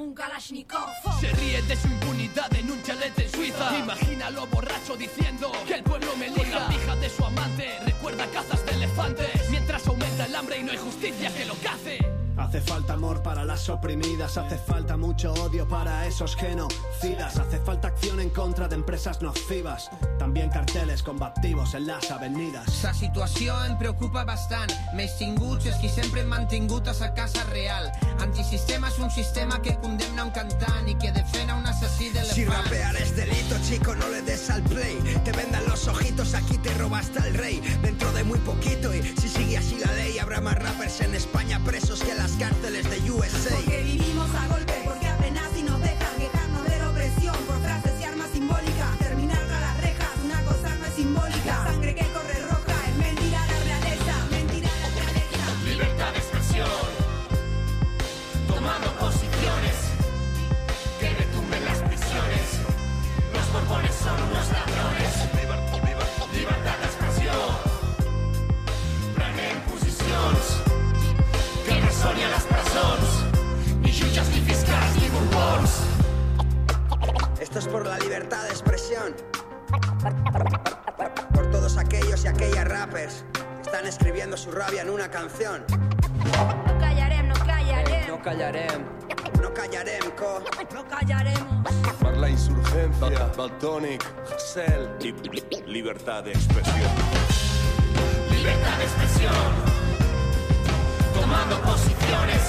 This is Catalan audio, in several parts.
un Kalashnikov. Se ríe de su impunidad en un chalet en Suiza. Imagínalo borracho diciendo que el pueblo me elija. La hija de su amante recuerda cazas de elefantes. Mientras aumenta el hambre y no hay justicia que lo cace. Hace falta amor para las oprimidas, hace falta mucho odio para esos genocidas, hace falta acción en contra de empresas nocivas, también carteles combativos en las avenidas. La situació em preocupa bastant. Més tinguts és qui sempre hem mantingut a sa casa real. Antisistema és un sistema que condemna un cantant i que defena un assassí Si d'elefants. rapear es delito, chico, no le des al play. Te vendan los ojitos, aquí te roba hasta el rey. Dentro de muy poquito, y si sigue así la ley, habrá más rappers en España presos que las cárceles de USA. Esto es por la libertad de expresión. Por todos aquellos y aquellas rappers que están escribiendo su rabia en una canción. No callarem, no callarem, No callarem. No callarem, co. no callaremos. Per la insurgencia, Baltonic, Hassel. Libertad de expresión. Libertad de expresión. Tomando posiciones.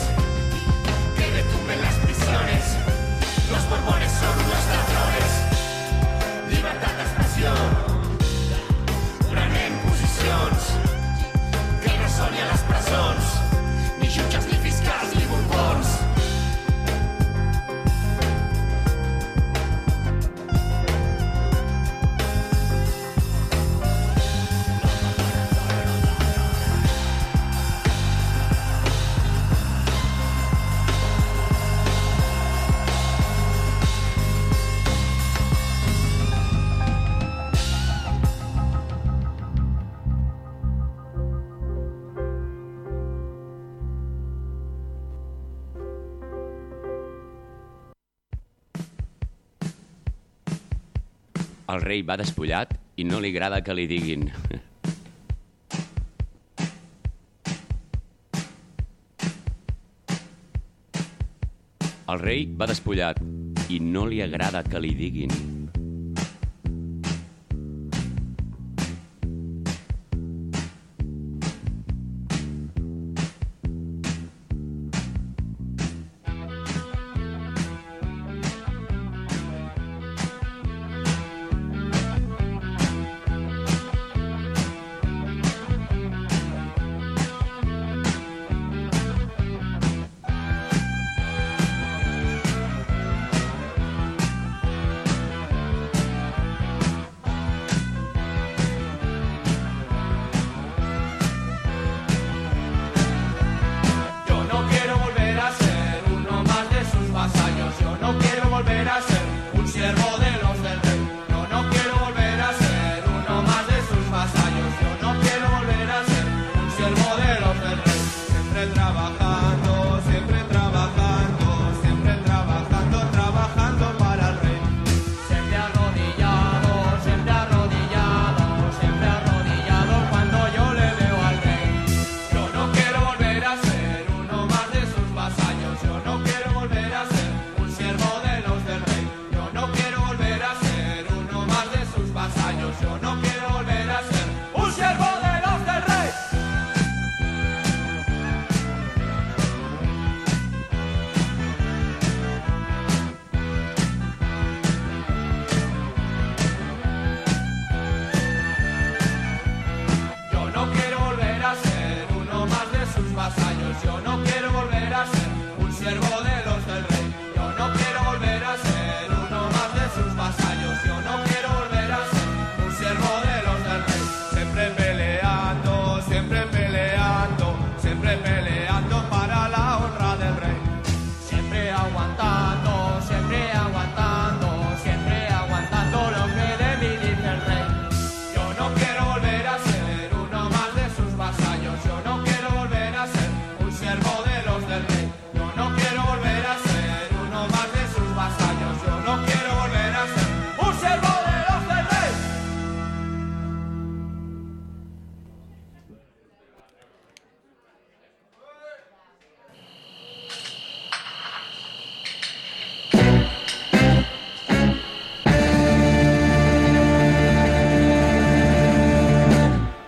El rei va despullat i no li agrada que li diguin. El rei va despullat i no li agrada que li diguin.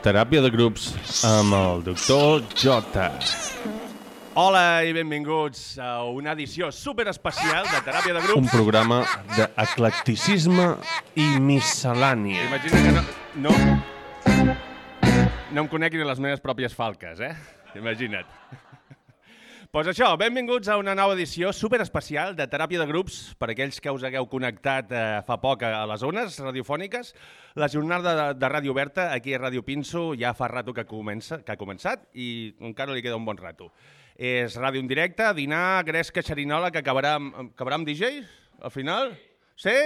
Teràpia de grups amb el doctor J. Hola i benvinguts a una edició super especial de Teràpia de Un Grups. programa d'eclecticisme i miscel·lània. Imagina que no, no, no em conec ni les meves pròpies falques, eh? Imagina't. Pues això, benvinguts a una nova edició super especial de Teràpia de Grups per aquells que us hagueu connectat eh, fa poc a les zones radiofòniques. La jornada de, de Ràdio Oberta aquí a Ràdio Pinso ja fa rato que, comença, que ha començat i encara li queda un bon rato. És ràdio en directe, dinar, gresca, xerinola, que acabarà amb, acabarà amb DJs al final? Sí?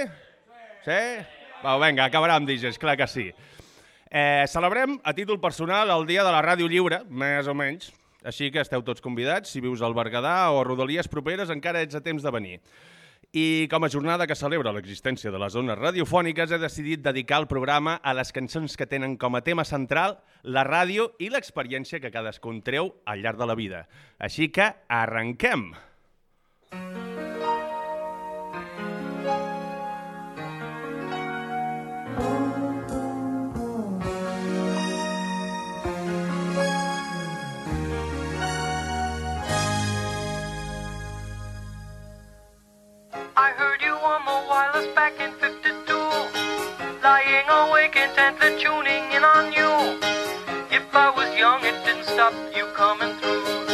Sí? Va, vinga, acabarà amb DJs, clar que sí. Eh, celebrem a títol personal el Dia de la Ràdio Lliure, més o menys, així que esteu tots convidats, si vius al Berguedà o a Rodalies properes encara ets a temps de venir. I com a jornada que celebra l'existència de les zones radiofòniques he decidit dedicar el programa a les cançons que tenen com a tema central la ràdio i l'experiència que cadascun treu al llarg de la vida. Així que arrenquem! I wireless back in 52. Lying awake intently tuning in on you. If I was young, it didn't stop you coming through.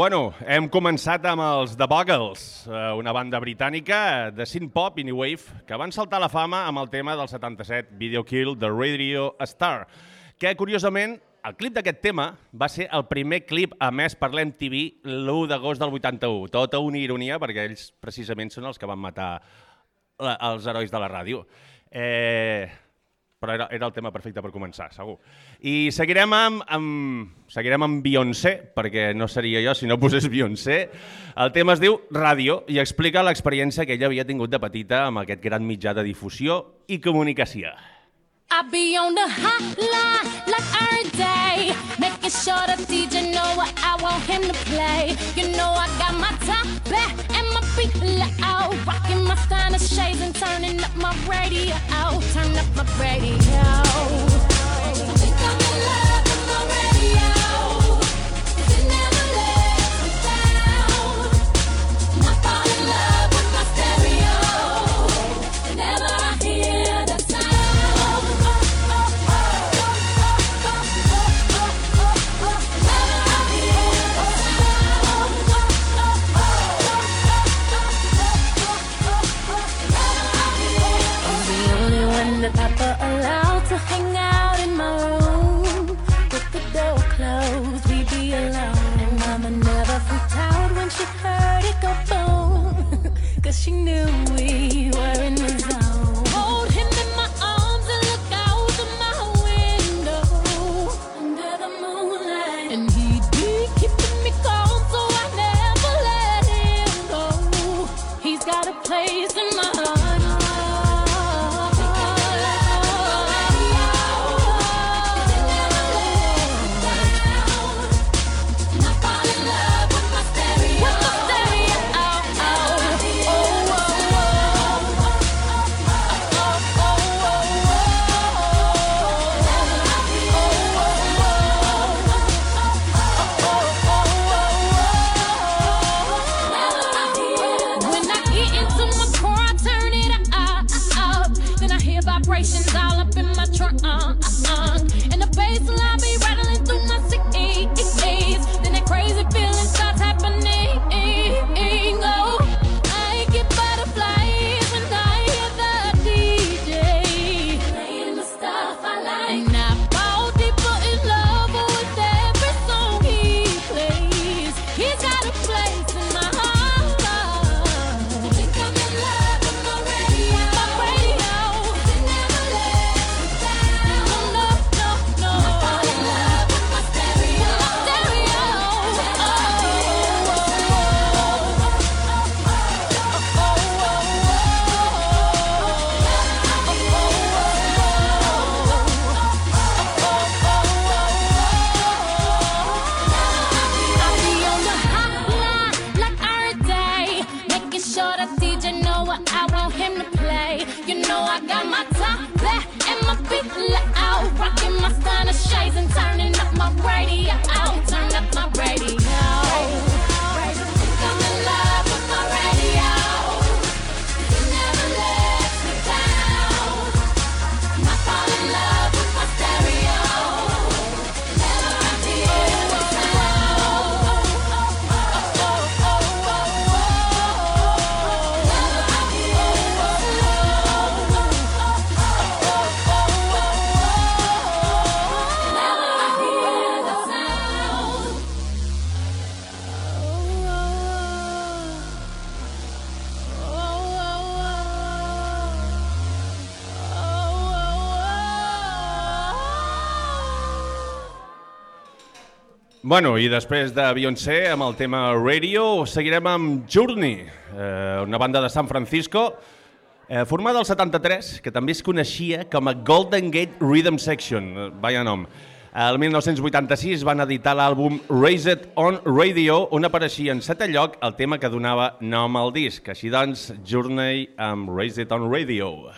Bueno, hem començat amb els The Buggles, eh, una banda britànica de synth-pop i new wave que van saltar a la fama amb el tema del 77 Video Kill the Radio Star, que curiosament el clip d'aquest tema va ser el primer clip emès per l'MTV l'1 d'agost del 81. Tota una ironia perquè ells precisament són els que van matar la, els herois de la ràdio. Eh, però era, era el tema perfecte per començar, segur. I seguirem amb, amb, seguirem amb Beyoncé, perquè no seria jo si no posés Beyoncé. El tema es diu Ràdio i explica l'experiència que ella havia tingut de petita amb aquest gran mitjà de difusió i comunicació. I be on the hotline like every day, making sure the DJ know what I want him to play. You know I got my top back and feet loud, rocking my Steiner shades and turning up my radio. Turn up my radio. She knew we vibrations all up in my trunk. And the bass line be rattling Bueno, i després de Beyoncé, amb el tema Radio, seguirem amb Journey, eh, una banda de San Francisco, eh, formada al 73, que també es coneixia com a Golden Gate Rhythm Section, vaya nom. El 1986 van editar l'àlbum Raised on Radio, on apareixia en setè lloc el tema que donava nom al disc. Així doncs, Journey amb Raised on Radio.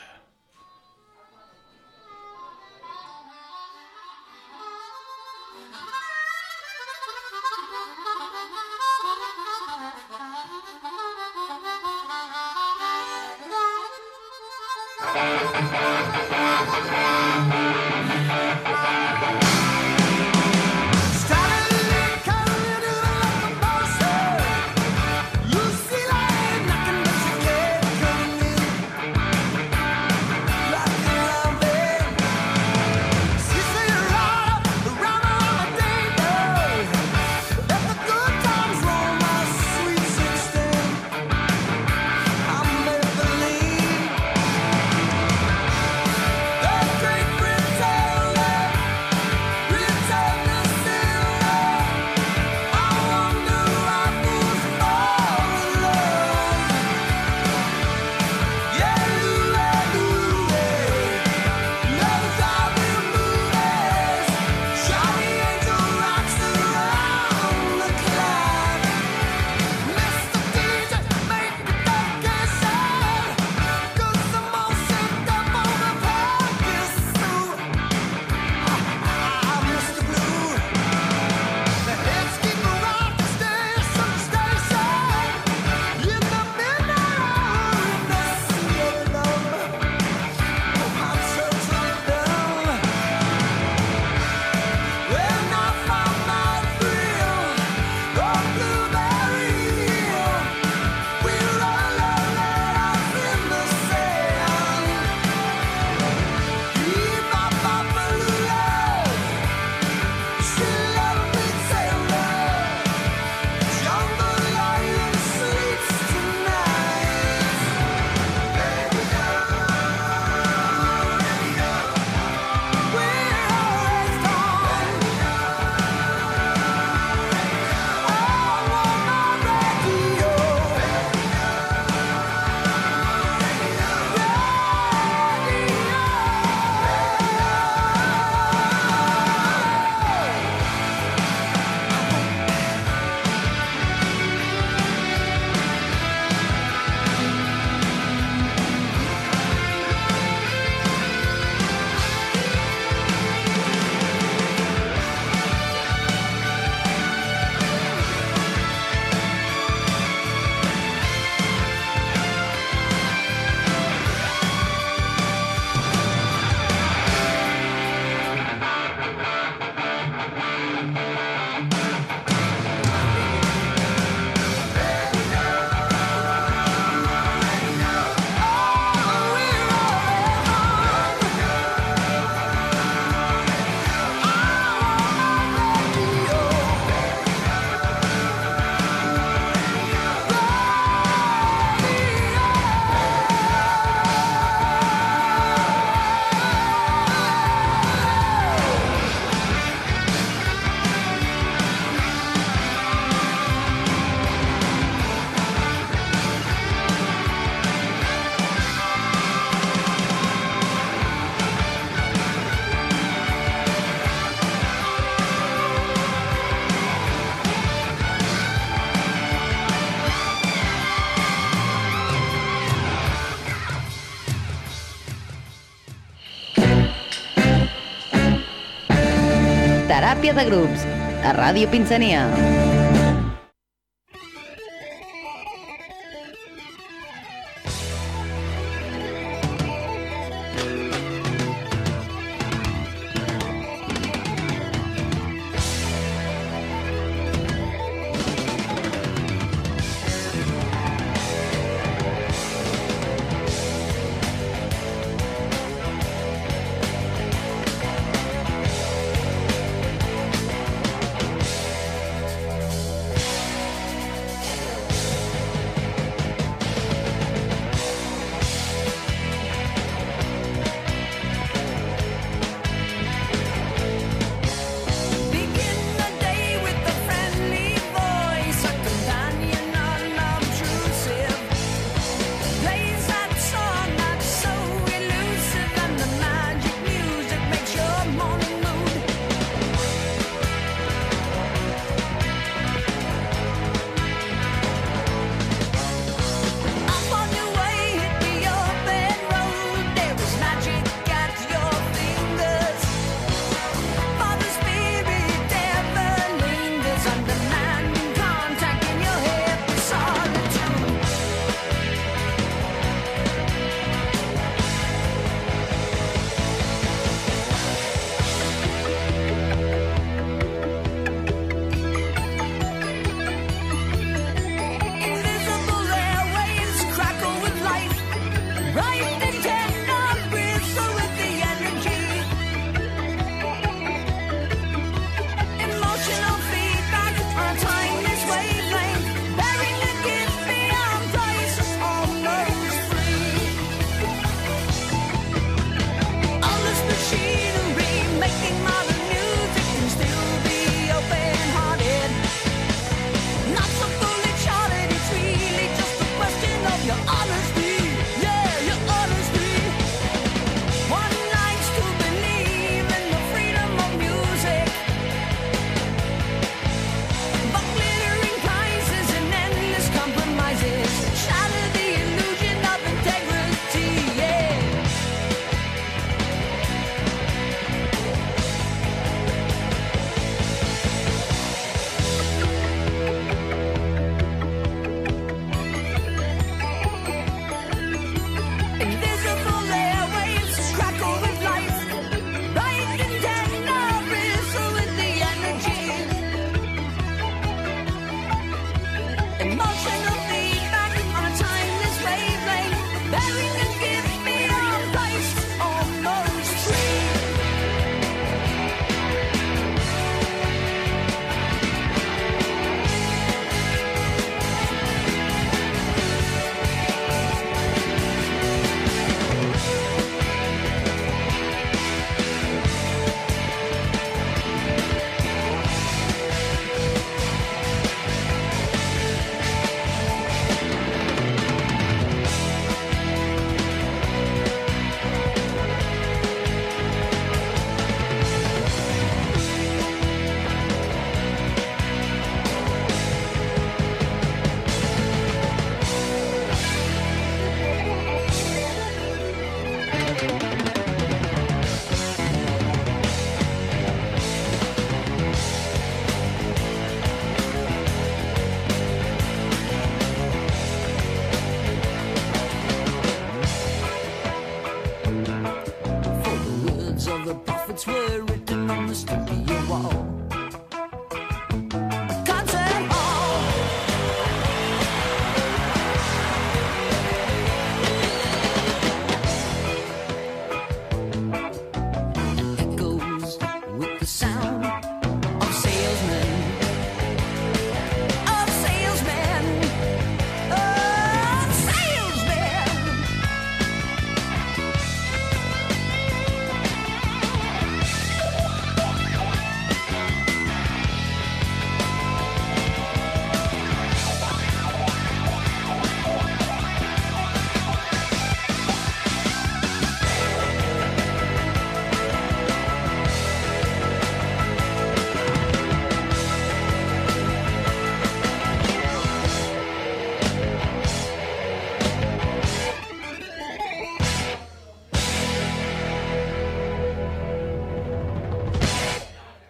Teràpia de grups, a Ràdio Pinsania.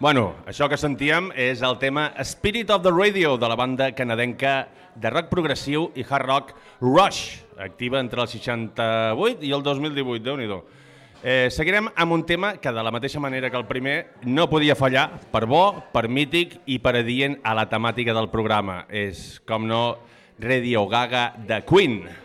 Bueno, això que sentíem és el tema Spirit of the Radio de la banda canadenca de rock progressiu i hard rock Rush, activa entre el 68 i el 2018, déu nhi eh, Seguirem amb un tema que de la mateixa manera que el primer no podia fallar, per bo, per mític i per adient a la temàtica del programa. És, com no, Radio Gaga de Queen.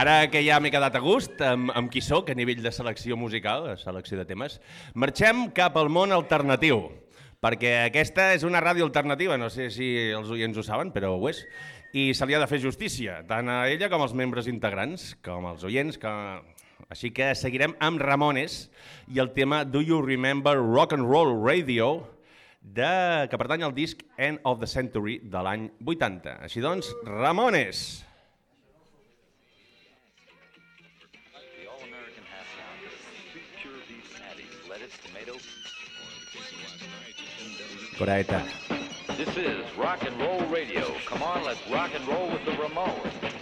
Ara que ja m'he quedat a gust amb, amb qui sóc a nivell de selecció musical, de selecció de temes, marxem cap al món alternatiu, perquè aquesta és una ràdio alternativa, no sé si els oients ho saben, però ho és, i se li ha de fer justícia, tant a ella com als membres integrants, com als oients, que... Així que seguirem amb Ramones i el tema Do You Remember Rock and Roll Radio, de, que pertany al disc End of the Century de l'any 80. Així doncs, Ramones! Coraeta. This is rock and roll radio. Come on, let's rock and roll with the Ramones.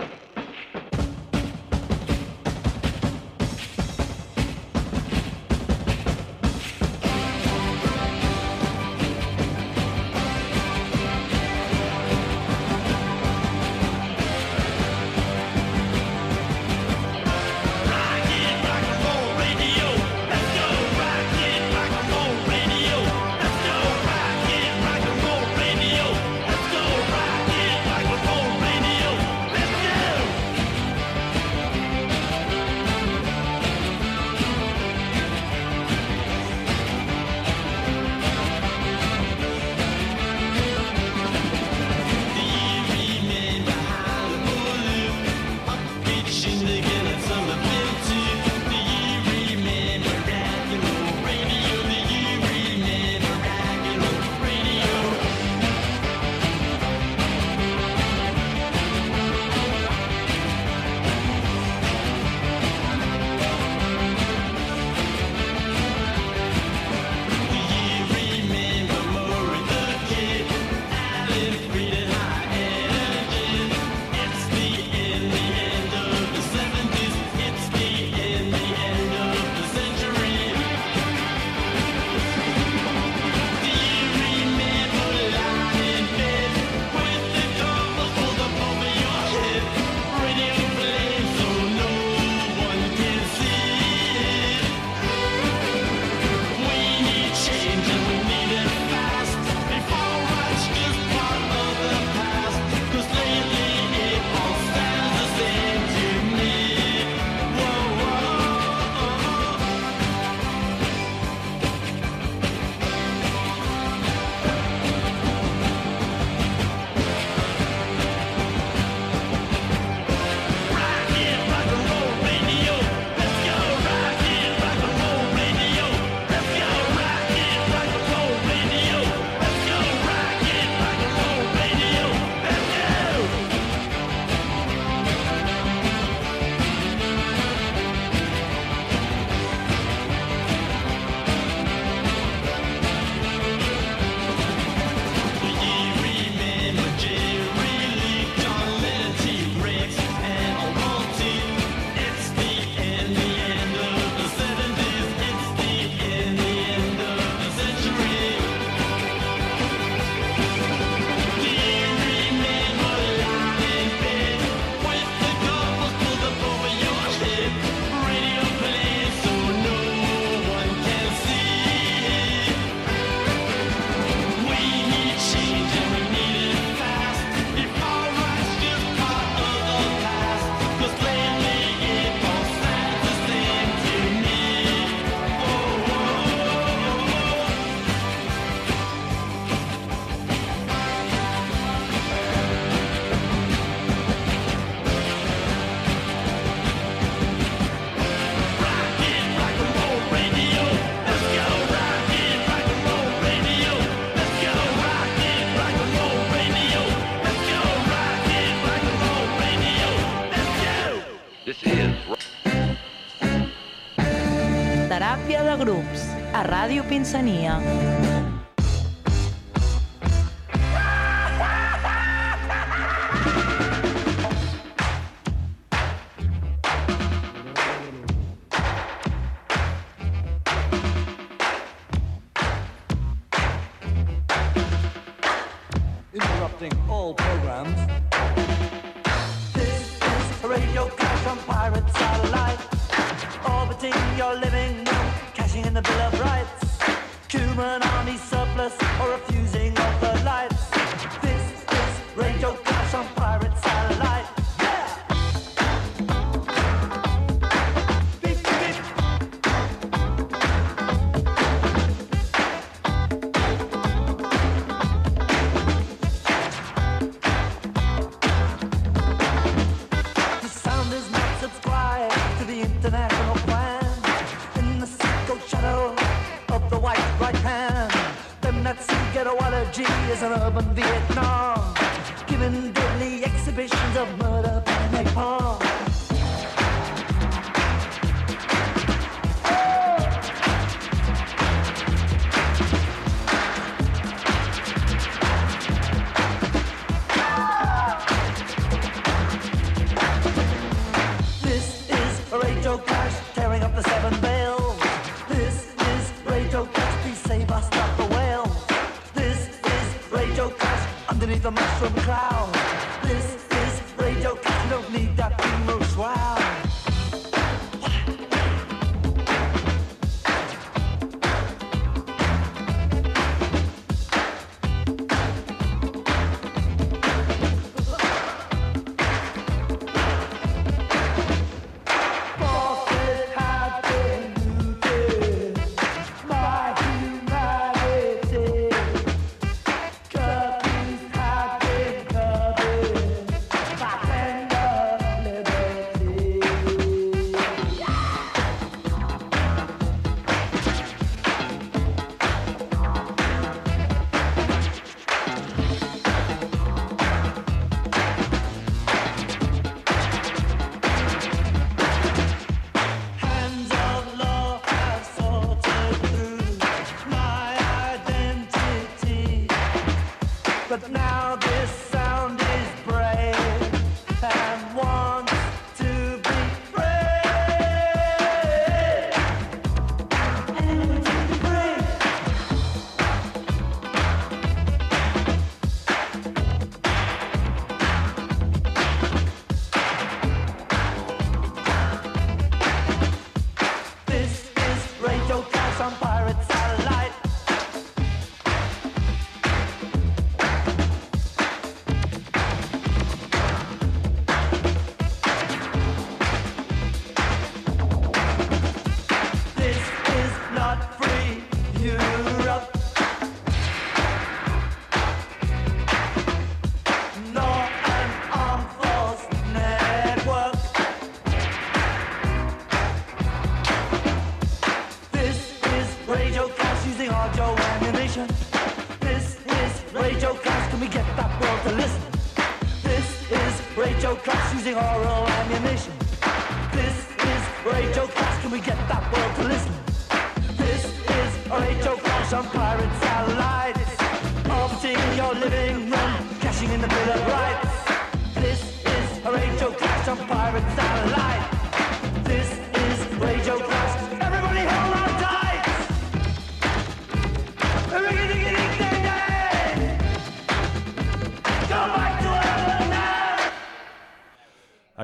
A Ràdio Pinsania.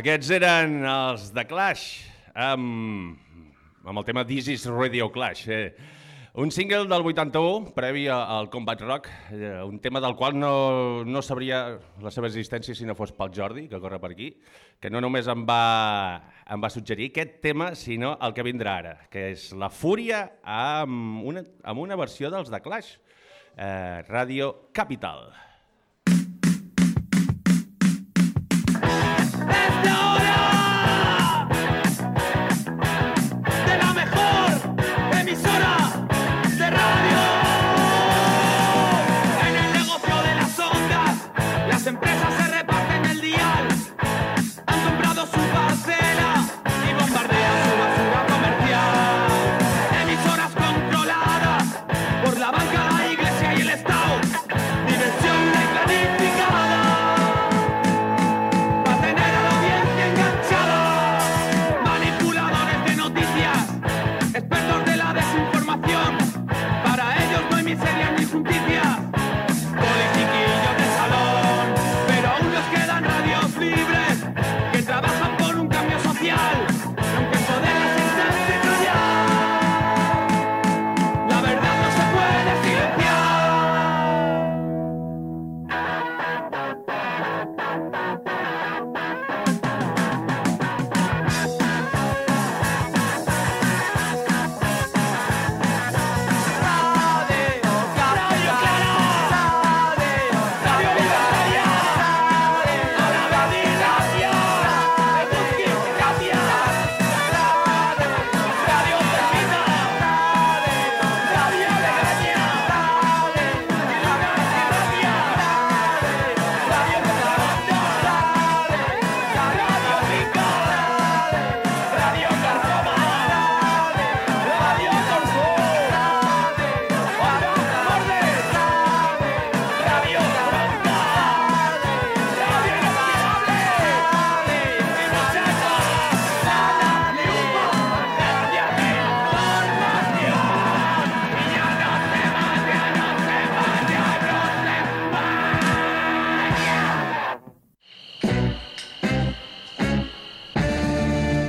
Aquests eren els de Clash, amb, amb el tema This is Radio Clash. Eh? Un single del 81, previ al Combat Rock, eh, un tema del qual no, no sabria la seva existència si no fos pel Jordi, que corre per aquí, que no només em va, em va suggerir aquest tema, sinó el que vindrà ara, que és La Fúria amb una, amb una versió dels de Clash, eh, Radio Capital. Lord.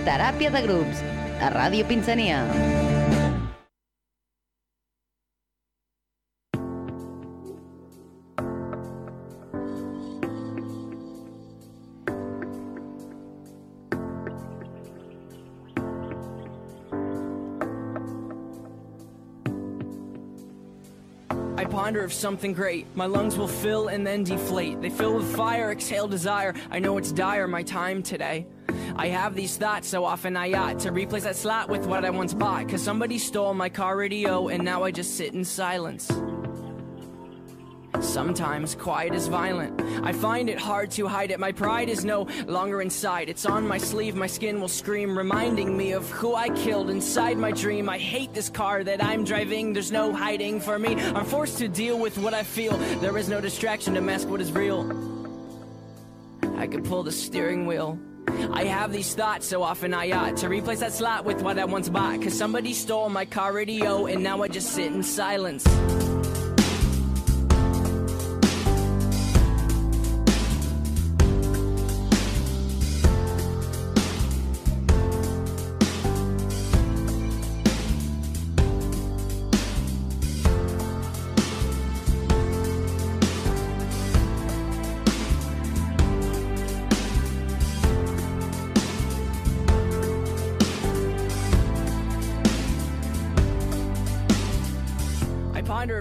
Teràpia de grups, a Ràdio Pinsania. I ponder of something great. My lungs will fill and then deflate. They fill with fire, exhale desire. I know it's dire, my time today. I have these thoughts so often I ought to replace that slot with what I once bought. Cause somebody stole my car radio and now I just sit in silence. Sometimes quiet is violent. I find it hard to hide it. My pride is no longer inside. It's on my sleeve, my skin will scream, reminding me of who I killed inside my dream. I hate this car that I'm driving. There's no hiding for me. I'm forced to deal with what I feel. There is no distraction to mask what is real. I could pull the steering wheel. I have these thoughts so often I ought to replace that slot with what I once bought. Cause somebody stole my car radio and now I just sit in silence.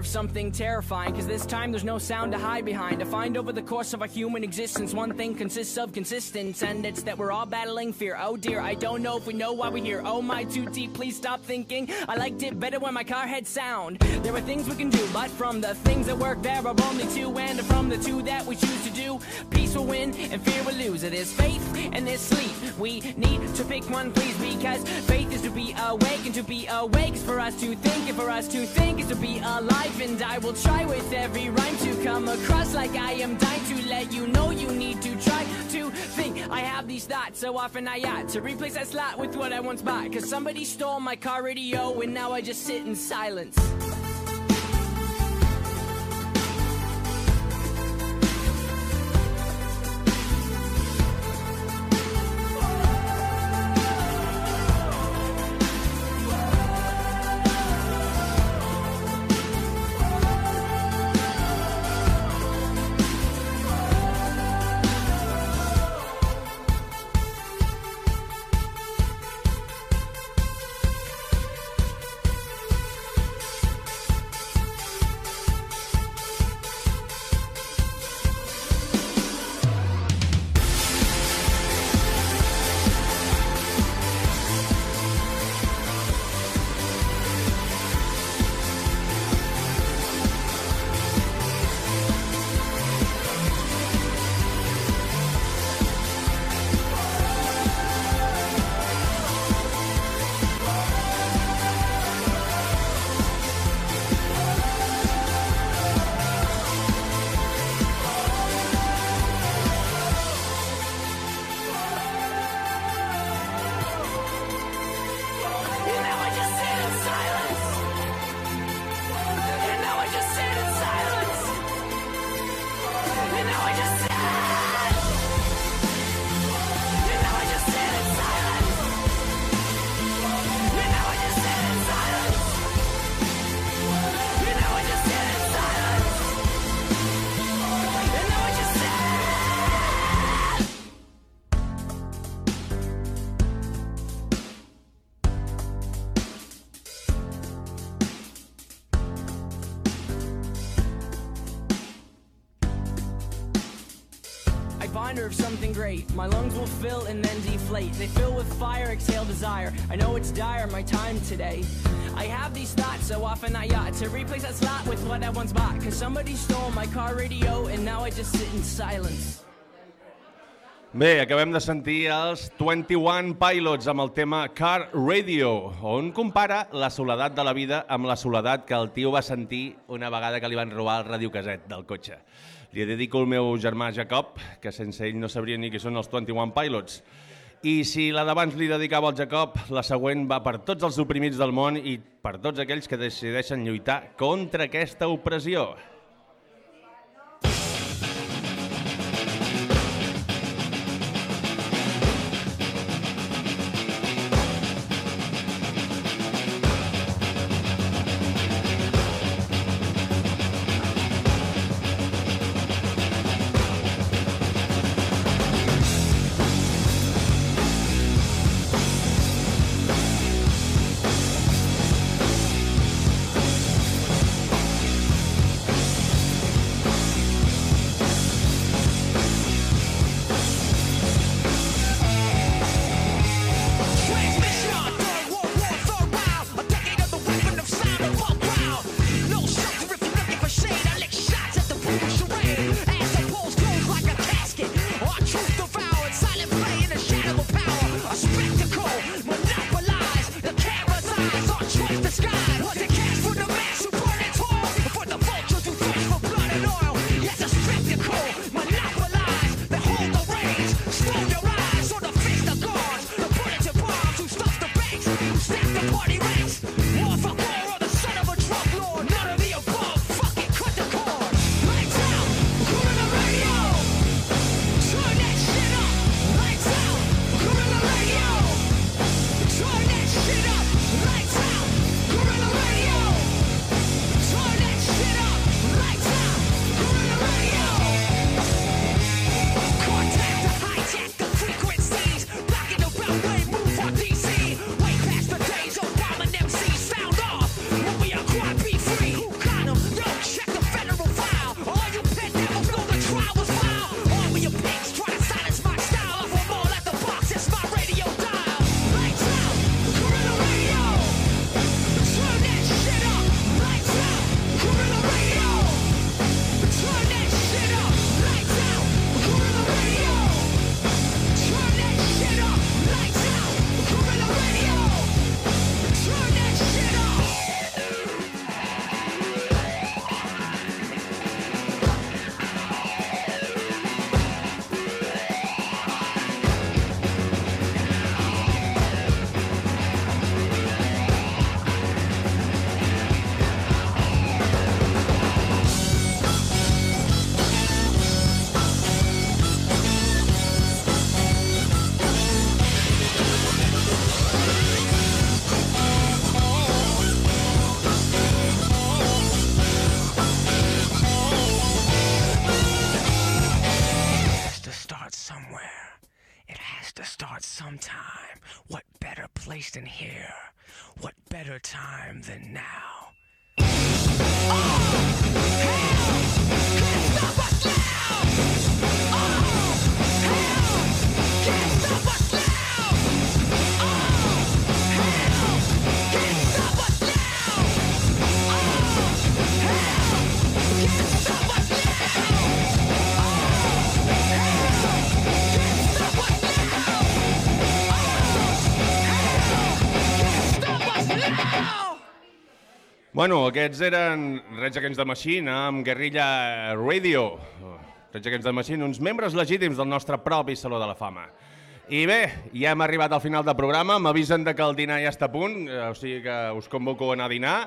Of something terrifying, cause this time there's no sound to hide behind. To find over the course of our human existence, one thing consists of consistence, and it's that we're all battling fear. Oh dear, I don't know if we know why we're here. Oh my, too deep, please stop thinking. I liked it better when my car had sound. There are things we can do, but from the things that work, there are only two, and from the two that we choose to do, peace will win and fear will lose. Is faith and there's sleep. We need to pick one, please, because faith is to be awake, and to be awake is for us to think, and for us to think is to be alive. And I will try with every rhyme to come across like I am dying to let you know you need to try to think. I have these thoughts so often I ought to replace that slot with what I once bought. Cause somebody stole my car radio and now I just sit in silence. Desire. I know it's dire, my time today. I have these thoughts so often I ought to replace that slot with what I once bought. Cause somebody stole my car radio and now I just sit in silence. Bé, acabem de sentir els 21 Pilots amb el tema Car Radio, on compara la soledat de la vida amb la soledat que el tio va sentir una vegada que li van robar el radiocaset del cotxe. Li dedico al meu germà Jacob, que sense ell no sabria ni qui són els 21 Pilots. I si la d'abans li dedicava al Jacob, la següent va per tots els oprimits del món i per tots aquells que decideixen lluitar contra aquesta opressió. Time Bueno, aquests eren Rage Against the Machine amb Guerrilla Radio. Rage Against the Machine, uns membres legítims del nostre propi Saló de la Fama. I bé, ja hem arribat al final del programa, m'avisen de que el dinar ja està a punt, eh, o sigui que us convoco a anar a dinar.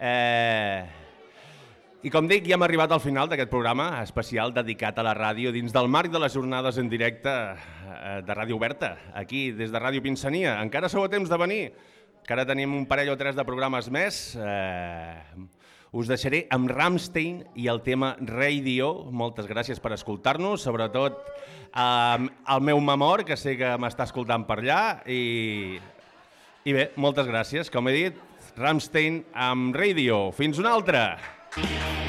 Eh... I com dic, ja hem arribat al final d'aquest programa especial dedicat a la ràdio dins del marc de les jornades en directe eh, de Ràdio Oberta, aquí des de Ràdio Pinsania. Encara sou a temps de venir, que ara tenim un parell o tres de programes més. Eh, us deixaré amb Ramstein i el tema Radio. Moltes gràcies per escoltar-nos, sobretot eh, el meu mamor, que sé que m'està escoltant per allà. I, I bé, moltes gràcies. Com he dit, Ramstein amb Radio. Fins una altra! Wir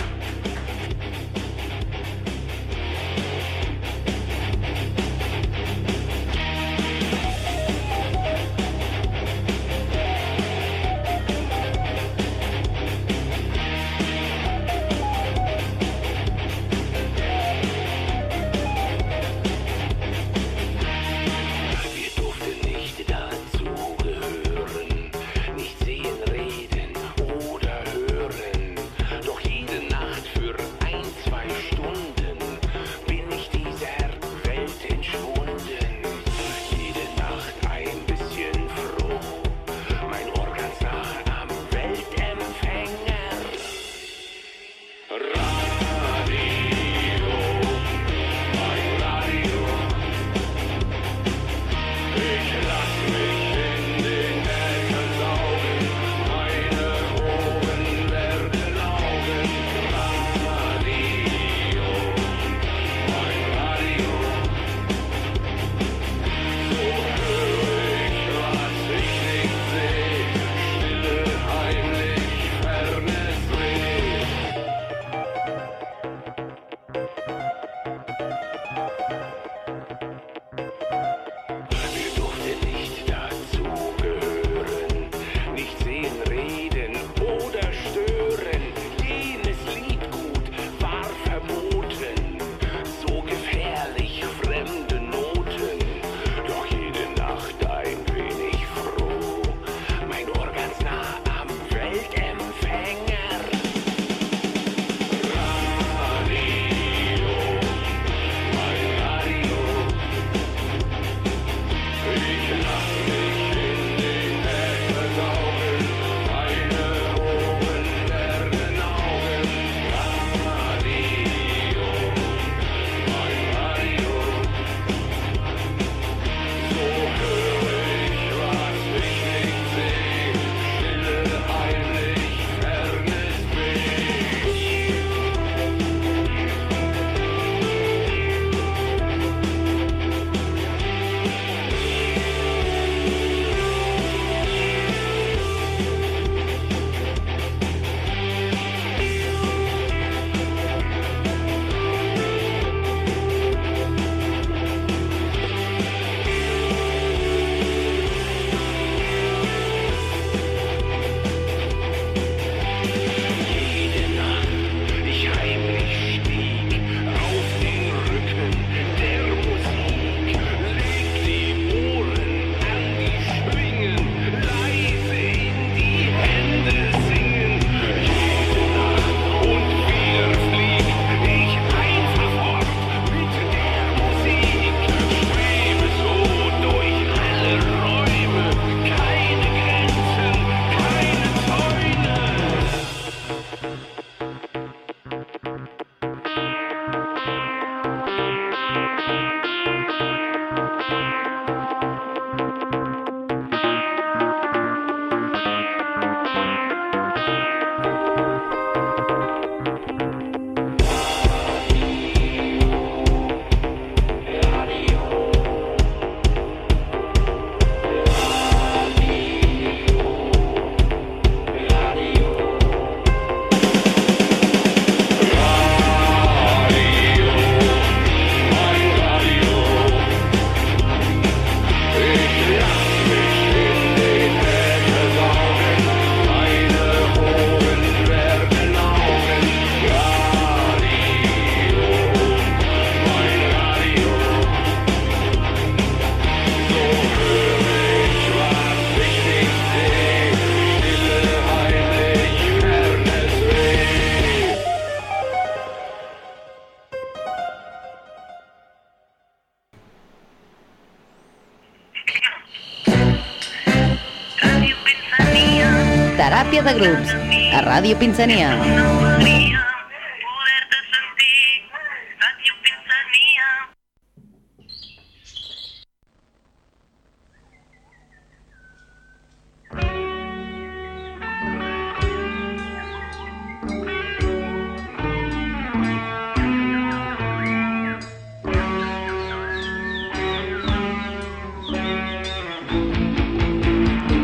de grups, a Ràdio Pinsania.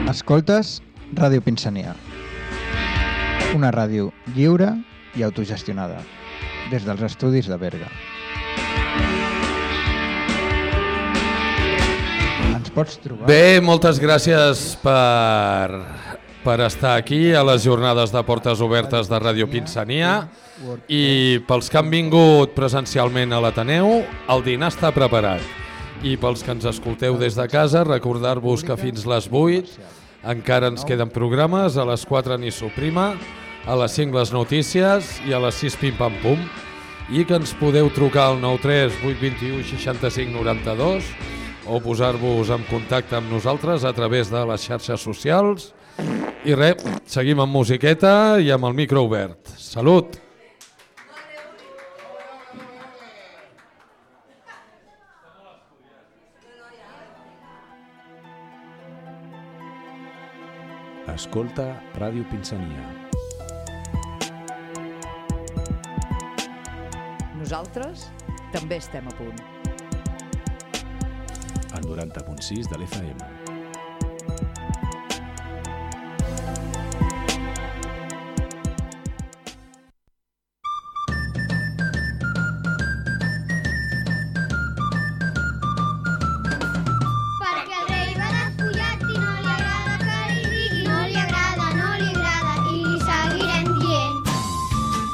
Escoltes Ràdio Pinsania. Una ràdio lliure i autogestionada. Des dels estudis de Berga. Ens pots trobar... Bé, moltes gràcies per, per estar aquí a les jornades de portes obertes de Ràdio Pinsania i pels que han vingut presencialment a l'Ateneu, el dinar està preparat. I pels que ens escolteu des de casa, recordar-vos que fins les 8 encara ens queden programes, a les 4 ni suprima, a les 5 les notícies i a les 6 pim-pam-pum i que ens podeu trucar al 93 821 65 92 o posar-vos en contacte amb nosaltres a través de les xarxes socials. I res, seguim amb musiqueta i amb el micro obert. Salut! Escolta Ràdio Pinsania. Nosaltres també estem a punt. El 90.6 de l'FM.